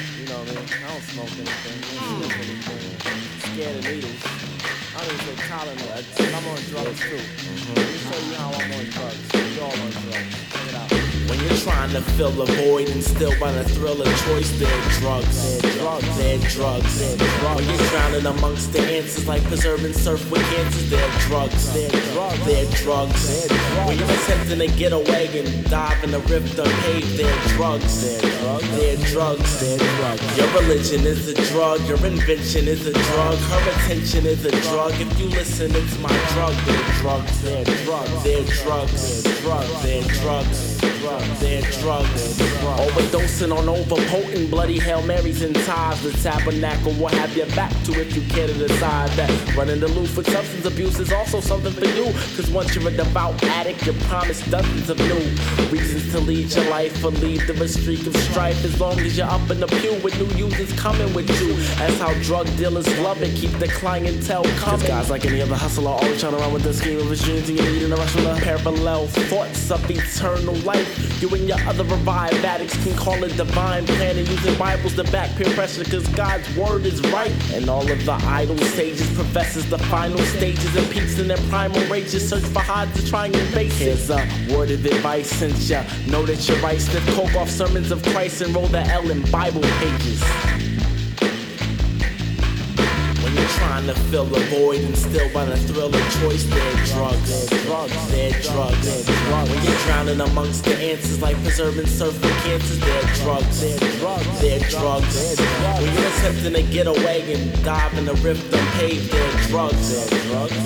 You know what I mean? I don't smoke anything. I don't smoke anything. Scared of needles. I don't even take Tylenol. I'm on drugs too. Let me show you how I'm trying to fill a void and still by the thrill of choice, they're drugs. They're drugs. They're drugs. You're drowning amongst the answers like preserving surf with cancers, they're drugs. They're drugs. They're drugs. When you're attempting to get away and dive in the rift they're drugs. They're drugs. They're drugs. They're drugs. Your religion is a drug, your invention is a drug, her attention is a drug. If you listen, it's my drug. They're drugs. They're drugs. They're drugs. They're drugs. They're drugs. Drugs. They're drugs. Overdosing on overpotent bloody Hail Marys and ties. The tabernacle will have your back to if you care to decide that running the loop with substance abuse is also something for you. Cause once you're a devout addict, you're promised dozens of new reasons to lead your life or leave the streak of strife. As long as you're up in the pew with new users coming with you. That's how drug dealers love it. Keep the clientele coming. Cause guys like any other hustler always trying to run with the scheme of his dreams and you need in a rush with a parallel thoughts of eternal life. You and your other revived addicts can call it divine plan and using Bibles to back peer pressure cause God's word is right. And all of the idle sages professes the final stages and peaks in their primal rages. Search for highs to try and base Here's a word of advice since ya know that you're right. Sniff coke off sermons of Christ and roll the L in Bible pages. Trying to fill a void and still by the thrill of choice, they're drugs. They're drugs. They're drugs. They're drugs. When you're drowning amongst the answers like preserving surf with cancers, they're drugs. They're drugs. They're drugs. When attempting to get away and dive in the rift unpaved, they're drugs.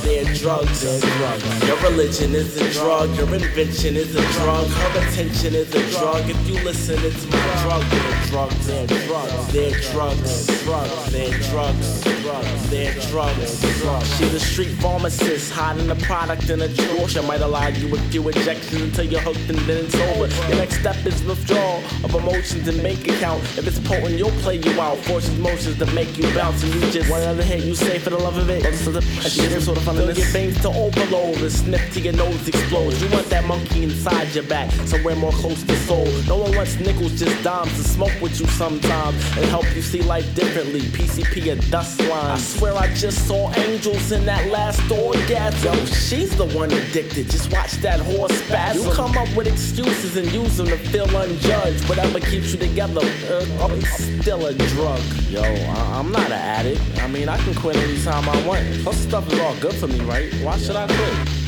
They're drugs. They're drugs. Your religion is a drug, your invention is a drug, her attention is a drug. If you listen, it's my drug. They're drugs. They're drugs. They're drugs. Drugs. They're drugs. Drugs. They're drugs. drugs. She's a street pharmacist, hiding the product in a drawer. She might allow you a few injections until you're hooked and then it's over. Your next step is withdrawal of emotions and bank account. If it's potent, you'll play you out. Forces motions to make you bounce, and you just one other hit. You say for the love of it. Listen to the shit sort of fun. Your veins to overload and sniff till your nose explodes. You want that monkey inside your back, somewhere more close to soul. No one wants nickels, just dimes to smoke with you sometimes and help you see life differently. PCP a dust line. I swear I just saw angels in that last orgasm. Yo, she's the one addicted. Just watch that horse spasm. You come up with excuses and use them to feel unjudged. Whatever keeps you together, uh, it's still a drug. Yo, I- I'm not an addict. I mean, I can quit anytime I want. Plus, stuff is all good for me, right? Why should I quit?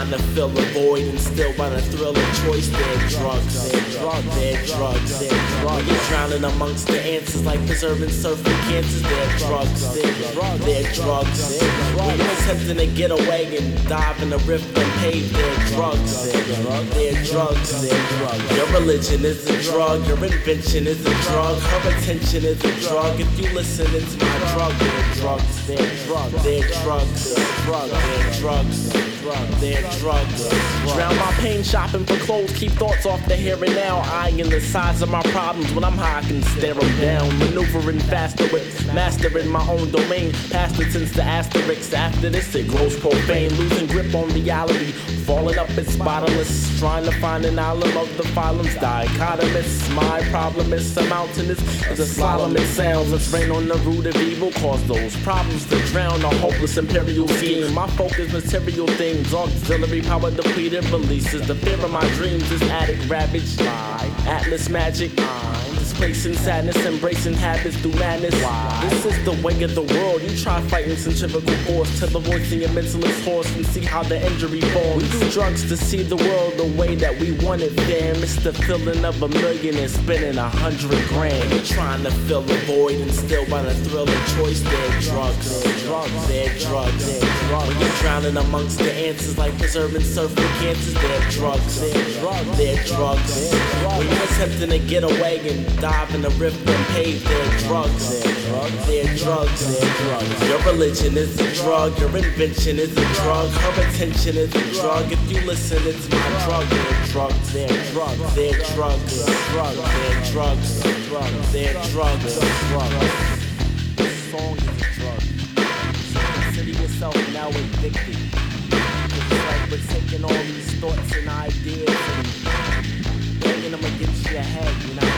Trying to fill a void and still by the thrill of choice, they're drugs. They're drugs. They're drugs. They're drugs. You're drowning amongst the answers like preserving surfing cancers, they're drugs. They're drugs. They're drugs. When you're attempting to get away and dive in the rift unpaved, they're drugs. They're drugs. They're drugs. They're drugs. Your religion is a drug. Your invention is a drug. Her attention is a drug. If you listen, it's my drug. They're drugs. They're drugs. They're drugs. They're drugs. They're drugs. They're drugs. Drown my pain shopping for clothes. Keep thoughts off the here and now. Eyeing the size of my problems. When I'm high, I can stare them down. Maneuvering faster with mastering my own domain. Past it since the asterisks. After this, it grows profane. Losing grip on reality. Falling up its bottomless. Trying to find an island of the phylums. Dichotomous. My problem is surmounting this. As a slalom it sounds. Let's rain on the root of evil. Cause those problems to drown. A hopeless imperial scheme. My focus, material things. Auxiliary power depleted. Releases the fear of my dreams. Is addict ravaged Atlas magic. I'm sadness. Embracing habits through madness. This is the way of the world. You try fighting centrifugal force. Till the voice in your mental is hoarse. And see how the injury forms. We do drugs to see the world the way that we want it. Damn, it's the feeling of a million and spending a hundred grand. You're trying to fill a void and still by the thrill of choice. They're drugs. Drugs. They're drugs. They're drugs. When you're drowning amongst the answers like preserving surfing cancers. They're drugs. They're drugs. They're drugs. When you're attempting to get away and dive in the river, pave their drugs in. Their drugs in. Drugs. Your religion is a drug, your invention is a drug, her attention is a drug. If you listen, it's my drug. Their drugs, their drugs, their drugs, their drugs, their drugs, their drugs, Their drugs. Song is a drug. Consider yourself now addicted. It's like we're taking all these thoughts and ideas and bringing them against your head, you know.